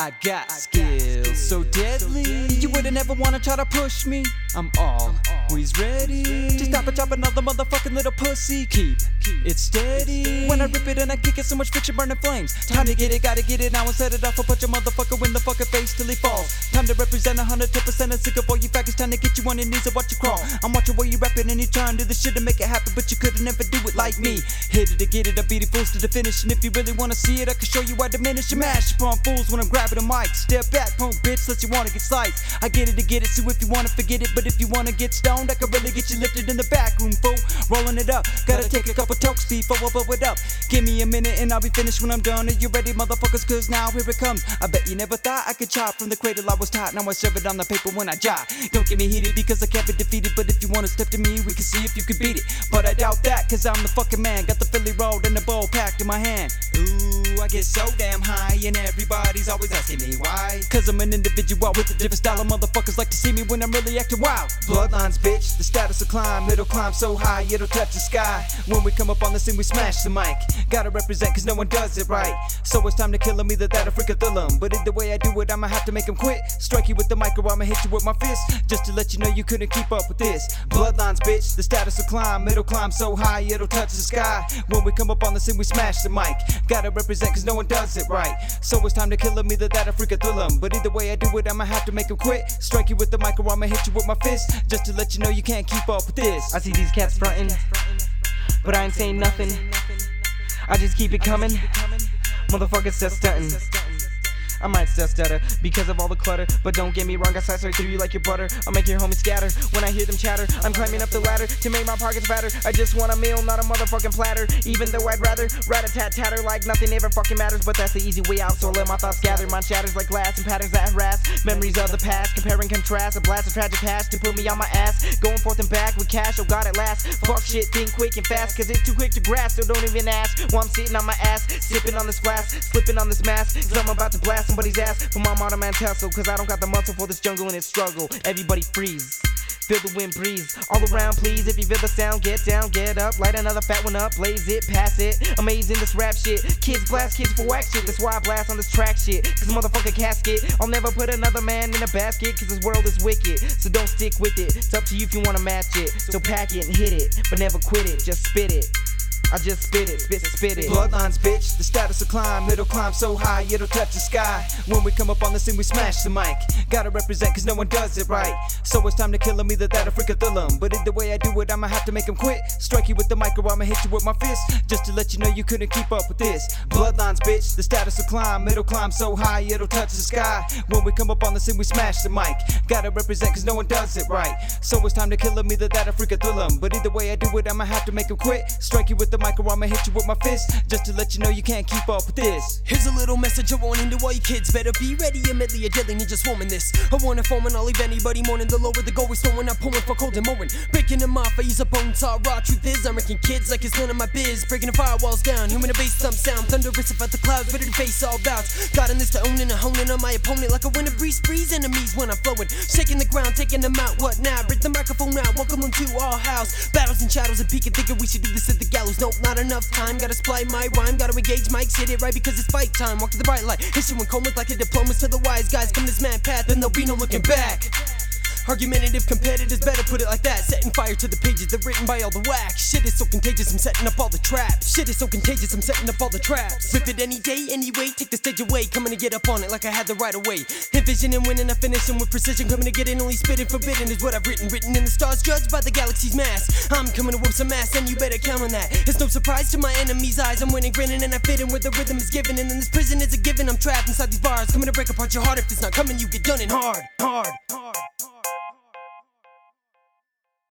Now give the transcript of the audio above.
I got skills so deadly. You wouldn't ever wanna try to push me. I'm always ready to stop and drop another motherfucking little pussy. Keep it steady. When I rip it and I kick it, so much friction burning flames. Time to get it, gotta get it now and set it off. I'll punch a motherfucker in the fucking face till he falls. Time to represent 110% and sick of all you faggots. Time to get you on your knees and watch you crawl. I'm watching where you rapping and you trying to do the shit to make it happen, but you couldn't ever do it like me. Hit it to get it, I beat it fools to the finish. And if you really wanna see it, I can show you I diminish your mash upon fools when I'm grabbing the mic. Step back, punk bitch, you wanna get sliced. I get it to get it, so if you wanna forget it, but if you wanna get stoned, I can really get you lifted in the back room, fool. Rolling it up, gotta take a couple tokes before I blow it up. Give me a minute and I'll be finished when I'm done. Are you ready, motherfuckers? Cause now here it comes. I bet you never thought I could chop from the cradle I was taught. Now I serve it on the paper when I jot. Don't get me heated because I can't be defeated, but if you wanna step to me, we can see if you can beat it. But I doubt that, cause I'm the fucking man. Got the Philly rolled and the bowl packed in my hand. Ooh, I get so damn high, and everybody's always asking me why. Cause I'm an individual with a different style of motherfuckers like to see me when I'm really acting wild. Bloodlines, bitch, the status will climb, it'll climb so high, it'll touch the sky. When we come up on the scene, we smash the mic. Gotta represent, cause no one does it right. So it's time to kill 'em, either that or freak a them. But either way I do it, I'ma have to make 'em quit. Strike you with the mic or I'ma hit you with my fist. Just to let you know you couldn't keep up with this. Bloodlines, bitch, the status will climb, it'll climb so high, it'll touch the sky. When we come up on the scene, we smash the mic. Gotta represent, cause no one does it right. So it's time to kill 'em, either that or freak a them. But either way I do it, I'ma have to make 'em quit. Strike you with the mic or I'ma hit you with my fist. Just to let you know you can't keep up with this. I see these cats frontin', but I ain't saying nothing. I just keep it coming. Motherfuckers just stuntin'. I might still stutter because of all the clutter. But don't get me wrong, I slice right through you like your butter. I'll make your homies scatter when I hear them chatter. I'm climbing up the ladder to make my pockets fatter. I just want a meal, not a motherfucking platter. Even though I'd rather rat a tat tatter like nothing ever fucking matters. But that's the easy way out, so I let my thoughts gather. Mine shatters like glass and patterns that harass. Memories of the past, comparing contrast. A blast of tragic past to put me on my ass. Going forth and back with cash, oh god, at last. Fuck shit, think quick and fast, cause it's too quick to grasp. So don't even ask. While I'm sitting on my ass, sipping on this glass, slipping on this mask. Cause I'm about to blast somebody's ass for my motto man tussle. Cause I don't got the muscle for this jungle and its struggle. Everybody freeze. Feel the wind breeze all around, please. If you feel the sound, get down, get up, light another fat one up, blaze it, pass it. Amazing this rap shit. Kids blast kids for whack shit. That's why I blast on this track shit. Cause motherfucker casket. I'll never put another man in a basket. Cause this world is wicked. So don't stick with it. It's up to you if you wanna match it. So pack it and hit it. But never quit it. Just spit it. I just spit it, spit it, spit it. Bloodlines, bitch, the status will climb, it'll climb so high, it'll touch the sky. When we come up on the scene, we smash the mic. Gotta represent, cause no one does it right. So it's time to kill 'em, either that or freak a them. But either way I do it, I'ma have to make 'em quit. Strike you with the mic or I'ma hit you with my fist. Just to let you know you couldn't keep up with this. Bloodlines, bitch, the status will climb, it'll climb so high, it'll touch the sky. When we come up on the scene, we smash the mic. Gotta represent, cause no one does it right. So it's time to kill 'em, either that or freak a them. But either way I do it, I'ma have to make 'em quit. Strike you with the mic or I'ma hit you with my fist. Just to let you know you can't keep up with this. Here's a little message I want into all you kids. Better be ready, medley, a deadly ninja swarming this. I want a foam and I'll leave anybody mourning. The lower the goal is throwing, I'm pulling for cold and mowing. Breaking them off, I use a bone saw. Raw truth is, I'm wrecking kids like it's none of my biz. Breaking the firewalls down, human a bass thump sound. Thunderous about the clouds, ready to face all bouts. Got in this to own and a honing on my opponent like a winter breeze. Breeze enemies when I'm flowing. Shaking the ground, taking them out. What now? Break the microphone out, welcome them to our house. Battles and shadows and peeking, thinking we should do this at the gallows. Nope, not enough time. Gotta supply my rhyme, gotta engage mics, hit it right because it's fight time. Walk to the bright light, issuing comas like a diplomas to the wise guys. Come this man path, and there'll be no looking back. Argumentative competitors better put it like that. Setting fire to the pages, they're written by all the whack. Shit is so contagious, I'm setting up all the traps. Shit is so contagious, I'm setting up all the traps. Rip it any day, anyway, take the stage away. Coming to get up on it like I had the right of way. Envisioning winning, I finishing with precision. Coming to get in, only spitting forbidden is what I've written. Written in the stars, judged by the galaxy's mass. I'm coming to whoop some ass, and you better count on that. It's no surprise to my enemies' eyes. I'm winning, grinning, and I fit in where the rhythm is given. And this prison is a given. I'm trapped inside these bars. Coming to break apart your heart if it's not coming, you get done in hard, hard, hard.